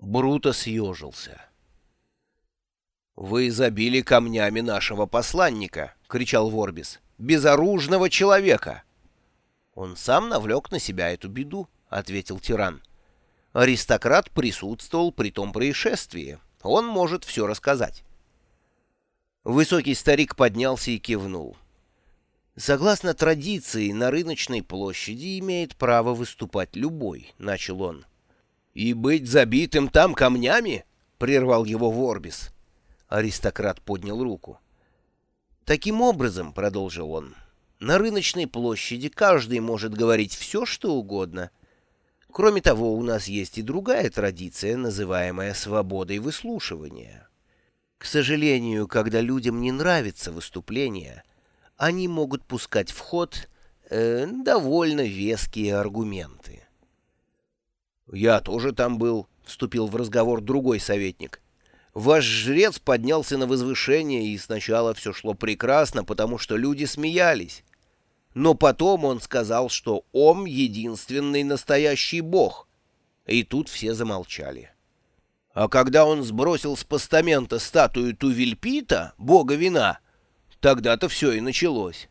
Бруто съежился. «Вы забили камнями нашего посланника!» — кричал Ворбис. «Безоружного человека!» «Он сам навлек на себя эту беду», — ответил тиран. «Аристократ присутствовал при том происшествии. Он может все рассказать». Высокий старик поднялся и кивнул. «Согласно традиции, на рыночной площади имеет право выступать любой», — начал он. «И быть забитым там камнями?» — прервал его Ворбис. Аристократ поднял руку. «Таким образом», — продолжил он, — «на рыночной площади каждый может говорить все, что угодно. Кроме того, у нас есть и другая традиция, называемая свободой выслушивания. К сожалению, когда людям не нравится выступление, они могут пускать в ход э, довольно веские аргументы». «Я тоже там был», — вступил в разговор другой советник. «Ваш жрец поднялся на возвышение, и сначала все шло прекрасно, потому что люди смеялись. Но потом он сказал, что Ом — единственный настоящий бог. И тут все замолчали. А когда он сбросил с постамента статую Тувельпита, бога вина, тогда-то все и началось».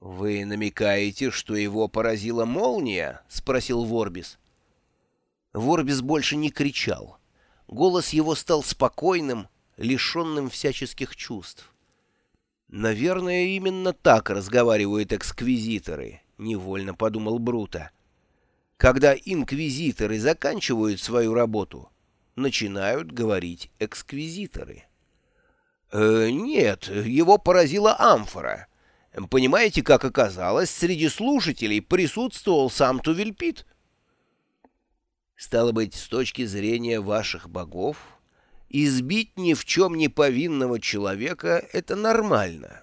«Вы намекаете, что его поразила молния?» — спросил Ворбис. Ворбис больше не кричал. Голос его стал спокойным, лишенным всяческих чувств. «Наверное, именно так разговаривают эксквизиторы», — невольно подумал Брута. «Когда инквизиторы заканчивают свою работу, начинают говорить эксквизиторы». «Э, «Нет, его поразила амфора. Понимаете, как оказалось, среди слушателей присутствовал сам Тувельпит». Стало быть, с точки зрения ваших богов, избить ни в чем не повинного человека — это нормально.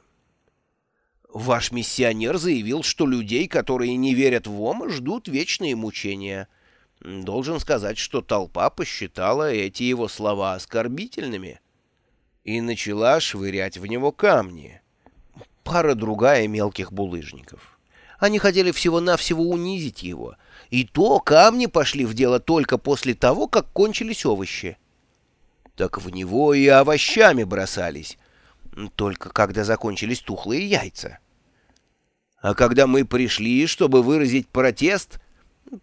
Ваш миссионер заявил, что людей, которые не верят в Ома, ждут вечные мучения. Должен сказать, что толпа посчитала эти его слова оскорбительными и начала швырять в него камни. Пара-другая мелких булыжников. Они хотели всего-навсего унизить его — и то камни пошли в дело только после того, как кончились овощи. Так в него и овощами бросались, только когда закончились тухлые яйца. А когда мы пришли, чтобы выразить протест,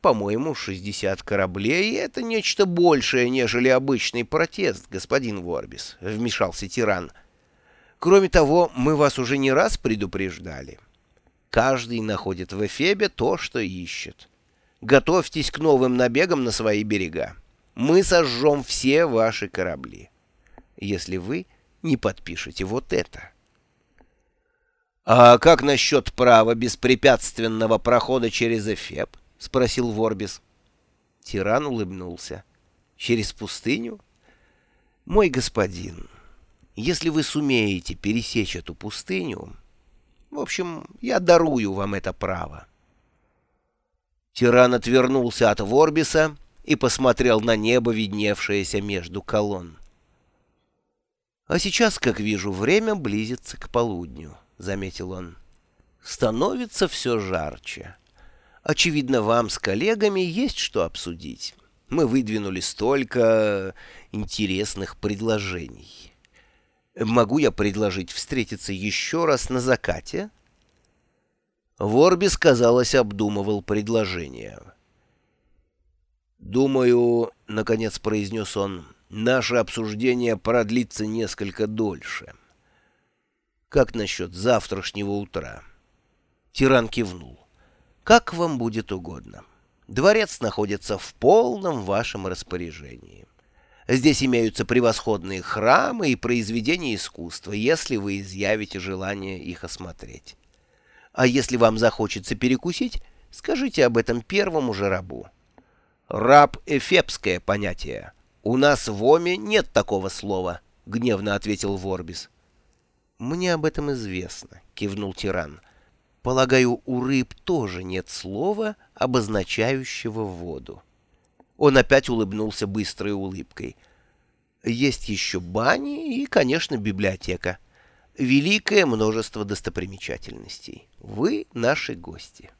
по-моему, 60 кораблей — это нечто большее, нежели обычный протест, господин Ворбис, — вмешался тиран. Кроме того, мы вас уже не раз предупреждали. Каждый находит в Эфебе то, что ищет. Готовьтесь к новым набегам на свои берега. Мы сожжем все ваши корабли, если вы не подпишете вот это. — А как насчет права беспрепятственного прохода через Эфеб? — спросил Ворбис. Тиран улыбнулся. — Через пустыню? — Мой господин, если вы сумеете пересечь эту пустыню... В общем, я дарую вам это право. — Тиран отвернулся от Ворбиса и посмотрел на небо, видневшееся между колонн. «А сейчас, как вижу, время близится к полудню», — заметил он. «Становится все жарче. Очевидно, вам с коллегами есть что обсудить. Мы выдвинули столько интересных предложений. Могу я предложить встретиться еще раз на закате?» Ворбис, казалось, обдумывал предложение. «Думаю, — наконец произнес он, — наше обсуждение продлится несколько дольше. Как насчет завтрашнего утра?» Тиран кивнул. «Как вам будет угодно. Дворец находится в полном вашем распоряжении. Здесь имеются превосходные храмы и произведения искусства, если вы изъявите желание их осмотреть. А если вам захочется перекусить, скажите об этом первому же рабу. Раб — эфепское понятие. У нас в Оме нет такого слова, — гневно ответил Ворбис. Мне об этом известно, — кивнул тиран. Полагаю, у рыб тоже нет слова, обозначающего воду. Он опять улыбнулся быстрой улыбкой. Есть еще бани и, конечно, библиотека великое множество достопримечательностей. Вы наши гости.